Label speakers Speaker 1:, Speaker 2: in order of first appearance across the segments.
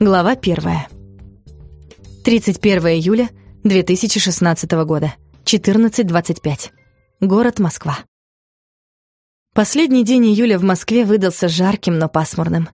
Speaker 1: Глава первая. 31 июля 2016 года. 14.25. Город Москва. Последний день июля в Москве выдался жарким, но пасмурным.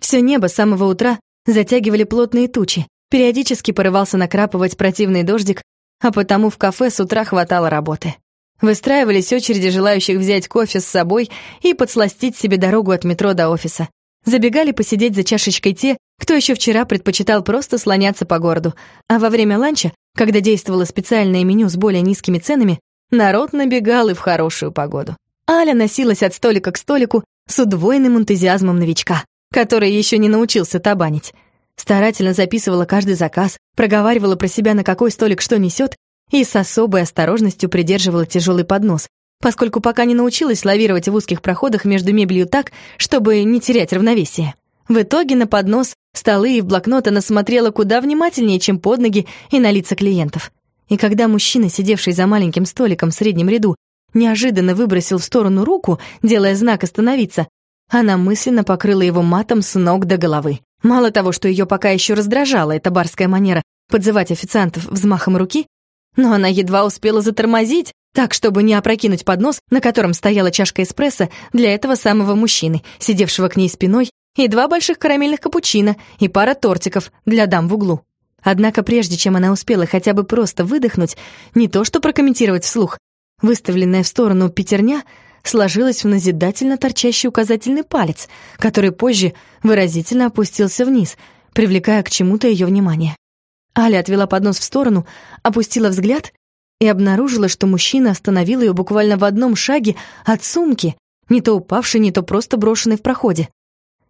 Speaker 1: Все небо с самого утра затягивали плотные тучи, периодически порывался накрапывать противный дождик, а потому в кафе с утра хватало работы. Выстраивались очереди желающих взять кофе с собой и подсластить себе дорогу от метро до офиса. Забегали посидеть за чашечкой те, кто еще вчера предпочитал просто слоняться по городу, а во время ланча, когда действовало специальное меню с более низкими ценами, народ набегал и в хорошую погоду. Аля носилась от столика к столику с удвоенным энтузиазмом новичка, который еще не научился табанить. Старательно записывала каждый заказ, проговаривала про себя, на какой столик что несет, и с особой осторожностью придерживала тяжелый поднос, поскольку пока не научилась лавировать в узких проходах между мебелью так, чтобы не терять равновесие. В итоге на поднос, столы и в блокнот она смотрела куда внимательнее, чем под ноги и на лица клиентов. И когда мужчина, сидевший за маленьким столиком в среднем ряду, неожиданно выбросил в сторону руку, делая знак «остановиться», она мысленно покрыла его матом с ног до головы. Мало того, что ее пока еще раздражала эта барская манера подзывать официантов взмахом руки, но она едва успела затормозить, так, чтобы не опрокинуть поднос, на котором стояла чашка эспрессо для этого самого мужчины, сидевшего к ней спиной и два больших карамельных капучино, и пара тортиков для дам в углу. Однако прежде чем она успела хотя бы просто выдохнуть, не то что прокомментировать вслух, выставленная в сторону пятерня сложилась в назидательно торчащий указательный палец, который позже выразительно опустился вниз, привлекая к чему-то ее внимание. Аля отвела поднос в сторону, опустила взгляд и обнаружила, что мужчина остановил ее буквально в одном шаге от сумки, не то упавшей, не то просто брошенной в проходе.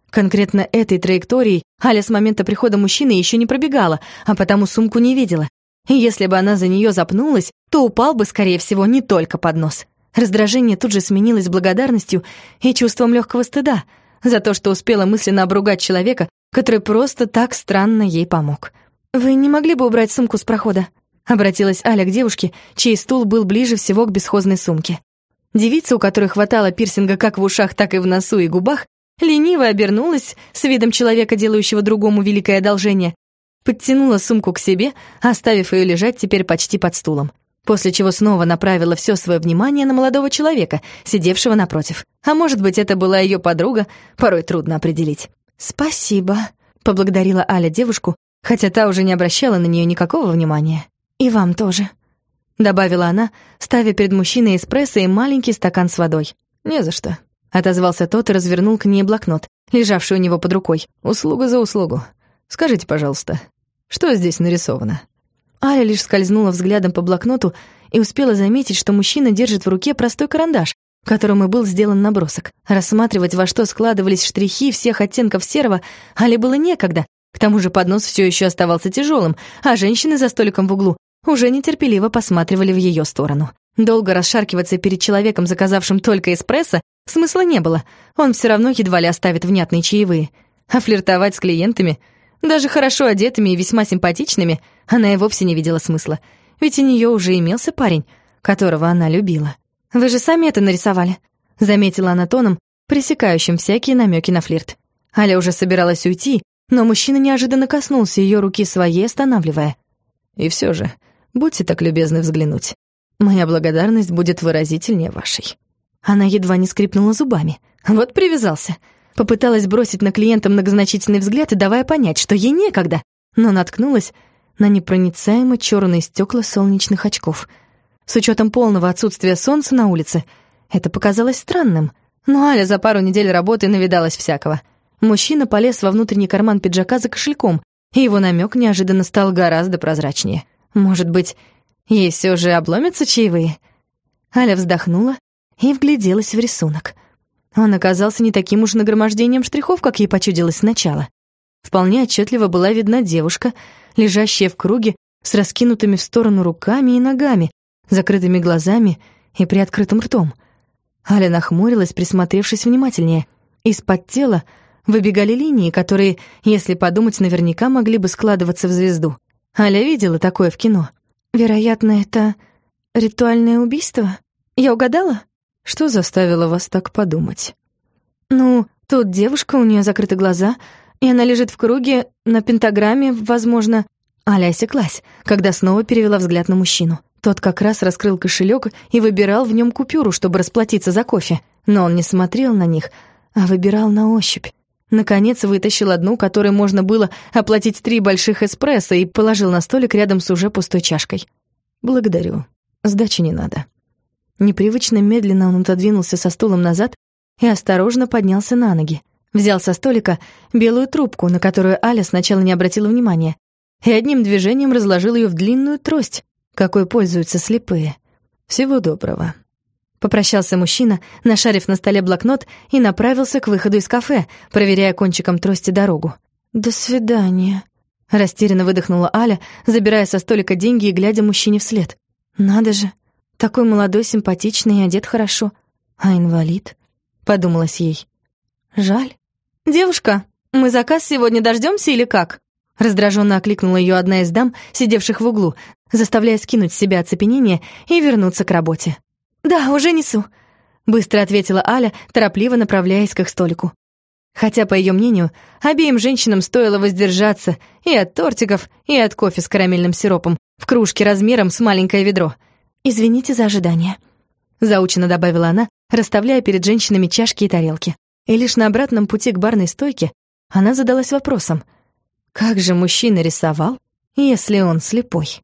Speaker 1: Конкретно этой траекторией Аля с момента прихода мужчины еще не пробегала, а потому сумку не видела. И если бы она за нее запнулась, то упал бы, скорее всего, не только под нос. Раздражение тут же сменилось благодарностью и чувством легкого стыда за то, что успела мысленно обругать человека, который просто так странно ей помог. «Вы не могли бы убрать сумку с прохода?» — обратилась Аля к девушке, чей стул был ближе всего к бесхозной сумке. Девица, у которой хватало пирсинга как в ушах, так и в носу и губах, лениво обернулась с видом человека, делающего другому великое одолжение, подтянула сумку к себе, оставив ее лежать теперь почти под стулом, после чего снова направила все свое внимание на молодого человека, сидевшего напротив. А может быть, это была ее подруга, порой трудно определить. «Спасибо», — поблагодарила Аля девушку, хотя та уже не обращала на нее никакого внимания. «И вам тоже», — добавила она, ставя перед мужчиной эспрессо и маленький стакан с водой. «Не за что», Отозвался тот и развернул к ней блокнот, лежавший у него под рукой. «Услуга за услугу. Скажите, пожалуйста, что здесь нарисовано?» Аля лишь скользнула взглядом по блокноту и успела заметить, что мужчина держит в руке простой карандаш, которым и был сделан набросок. Рассматривать, во что складывались штрихи всех оттенков серого, Али было некогда. К тому же поднос все еще оставался тяжелым, а женщины за столиком в углу уже нетерпеливо посматривали в ее сторону. Долго расшаркиваться перед человеком, заказавшим только эспрессо, смысла не было. Он все равно едва ли оставит внятные чаевые. А флиртовать с клиентами, даже хорошо одетыми и весьма симпатичными, она и вовсе не видела смысла. Ведь у нее уже имелся парень, которого она любила. «Вы же сами это нарисовали», — заметила она тоном, пресекающим всякие намеки на флирт. Аля уже собиралась уйти, но мужчина неожиданно коснулся ее руки своей, останавливая. «И все же, будьте так любезны взглянуть. Моя благодарность будет выразительнее вашей». Она едва не скрипнула зубами. Вот привязался. Попыталась бросить на клиента многозначительный взгляд и давая понять, что ей некогда, но наткнулась на непроницаемо черные стекла солнечных очков. С учетом полного отсутствия солнца на улице, это показалось странным. Но Аля за пару недель работы навидалась всякого. Мужчина полез во внутренний карман пиджака за кошельком, и его намек неожиданно стал гораздо прозрачнее. Может быть, Ей все же обломятся чаевые? Аля вздохнула и вгляделась в рисунок. Он оказался не таким уж нагромождением штрихов, как ей почудилось сначала. Вполне отчетливо была видна девушка, лежащая в круге с раскинутыми в сторону руками и ногами, закрытыми глазами и приоткрытым ртом. Аля нахмурилась, присмотревшись внимательнее. Из-под тела выбегали линии, которые, если подумать, наверняка могли бы складываться в звезду. Аля видела такое в кино — Вероятно, это ритуальное убийство? Я угадала? Что заставило вас так подумать? Ну, тут девушка, у нее закрыты глаза, И она лежит в круге, на пентаграмме, возможно. Аля осеклась, когда снова перевела взгляд на мужчину. Тот как раз раскрыл кошелек и выбирал в нем купюру, чтобы расплатиться за кофе. Но он не смотрел на них, а выбирал на ощупь. Наконец вытащил одну, которой можно было оплатить три больших эспрессо, и положил на столик рядом с уже пустой чашкой. «Благодарю. Сдачи не надо». Непривычно медленно он отодвинулся со стулом назад и осторожно поднялся на ноги. Взял со столика белую трубку, на которую Аля сначала не обратила внимания, и одним движением разложил ее в длинную трость, какой пользуются слепые. «Всего доброго». Попрощался мужчина, нашарив на столе блокнот, и направился к выходу из кафе, проверяя кончиком трости дорогу. «До свидания», — растерянно выдохнула Аля, забирая со столика деньги и глядя мужчине вслед. «Надо же, такой молодой, симпатичный и одет хорошо. А инвалид?» — подумалось ей. «Жаль». «Девушка, мы заказ сегодня дождемся или как?» Раздраженно окликнула ее одна из дам, сидевших в углу, заставляя скинуть с себя оцепенение и вернуться к работе. «Да, уже несу», — быстро ответила Аля, торопливо направляясь к их столику. Хотя, по ее мнению, обеим женщинам стоило воздержаться и от тортиков, и от кофе с карамельным сиропом в кружке размером с маленькое ведро — «Извините за ожидание», — заучено добавила она, расставляя перед женщинами чашки и тарелки. И лишь на обратном пути к барной стойке она задалась вопросом, как же мужчина рисовал, если он слепой?